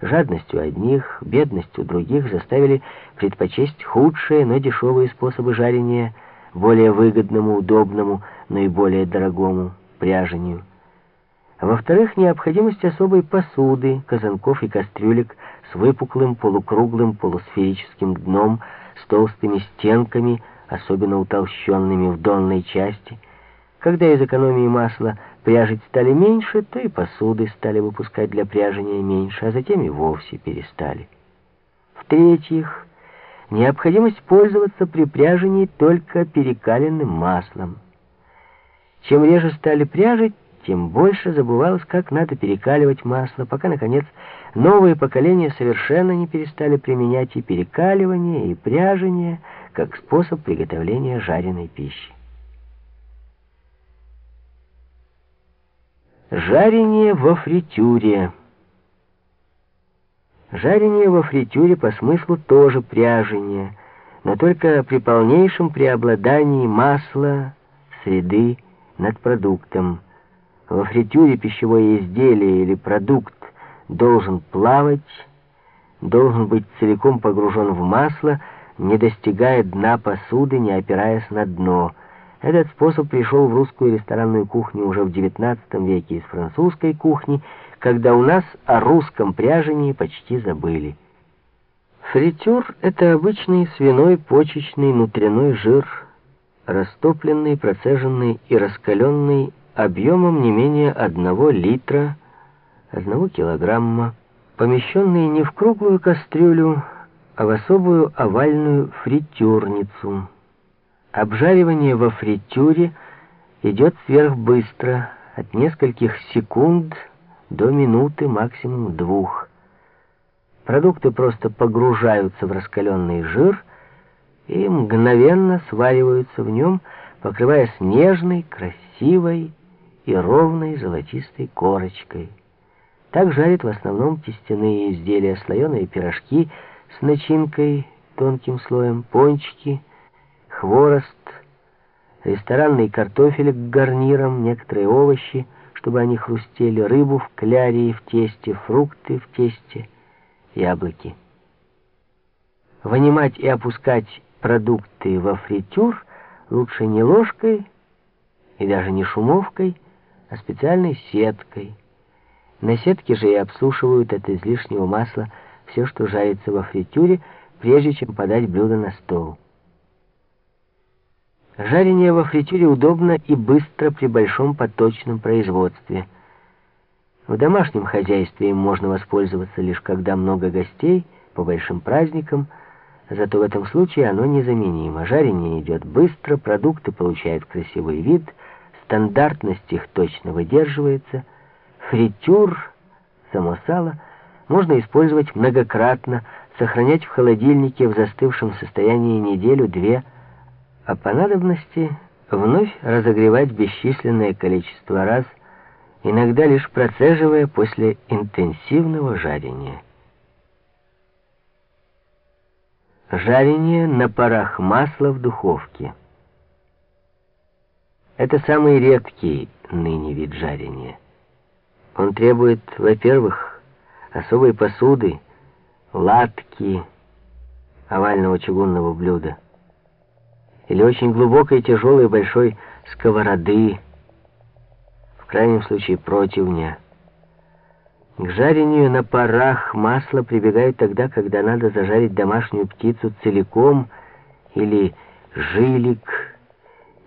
жадностью одних, бедностью других заставили предпочесть худшие, но дешевые способы жарения, более выгодному, удобному, но и более дорогому пряжению. Во-вторых, необходимость особой посуды, казанков и кастрюлек с выпуклым, полукруглым, полусферическим дном, с толстыми стенками, особенно утолщенными в донной части. Когда из экономии масла пряжить стали меньше, то и посуды стали выпускать для пряжения меньше, а затем и вовсе перестали. В-третьих, необходимость пользоваться при пряжении только перекаленным маслом. Чем реже стали пряжить, тем больше забывалось, как надо перекаливать масло, пока, наконец, новые поколения совершенно не перестали применять и перекаливание, и пряжение как способ приготовления жареной пищи. Жарение во фритюре. Жарение во фритюре по смыслу тоже пряжение, но только при полнейшем преобладании масла, среды над продуктом. Во фритюре пищевое изделие или продукт должен плавать, должен быть целиком погружен в масло, не достигая дна посуды, не опираясь на дно – этот способ пришел в русскую ресторанную кухню уже в XIX веке из французской кухни, когда у нас о русском пряжении почти забыли. Фритюр — это обычный свиной почечный внутренний жир, растопленный, процеженный и раскаленный объемом не менее одного литра, одного килограмма, помещенный не в круглую кастрюлю, а в особую овальную фритюрницу — Обжаривание во фритюре идет сверхбыстро, от нескольких секунд до минуты, максимум двух. Продукты просто погружаются в раскаленный жир и мгновенно свариваются в нем, покрываясь нежной, красивой и ровной золотистой корочкой. Так жарят в основном тестяные изделия, слоеные пирожки с начинкой, тонким слоем, пончики — хворост, ресторанный картофель к гарнирам, некоторые овощи, чтобы они хрустели, рыбу в кляре и в тесте, фрукты в тесте, яблоки. Вынимать и опускать продукты во фритюр лучше не ложкой и даже не шумовкой, а специальной сеткой. На сетке же и обсушивают от излишнего масла все, что жарится во фритюре, прежде чем подать блюдо на стол. Жарение во фритюре удобно и быстро при большом поточном производстве. В домашнем хозяйстве им можно воспользоваться лишь когда много гостей, по большим праздникам, зато в этом случае оно незаменимо. Жарение идет быстро, продукты получают красивый вид, стандартность их точно выдерживается. Фритюр, само сало, можно использовать многократно, сохранять в холодильнике в застывшем состоянии неделю-две, а по надобности вновь разогревать бесчисленное количество раз, иногда лишь процеживая после интенсивного жарения. Жарение на парах масла в духовке. Это самый редкий ныне вид жарения. Он требует, во-первых, особой посуды, латки, овального чугунного блюда, или очень глубокой, тяжелой, большой сковороды, в крайнем случае противня. К жарению на парах масло прибегают тогда, когда надо зажарить домашнюю птицу целиком или жилик,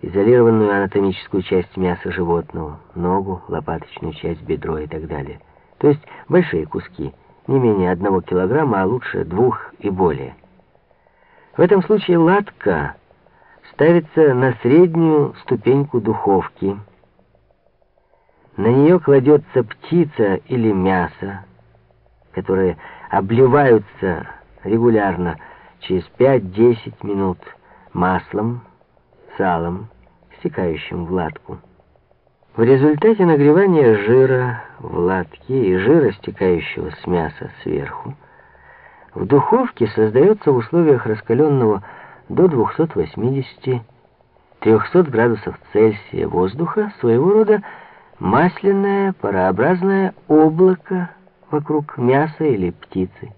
изолированную анатомическую часть мяса животного, ногу, лопаточную часть, бедро и так далее. То есть большие куски, не менее одного килограмма, а лучше двух и более. В этом случае латка ставится на среднюю ступеньку духовки. На нее кладется птица или мясо, которые обливаются регулярно через 5-10 минут маслом, салом, стекающим в латку. В результате нагревания жира в латке и жира, стекающего с мяса сверху, в духовке создается в условиях раскаленного до 280-300 градусов Цельсия воздуха своего рода масляное парообразное облако вокруг мяса или птицы.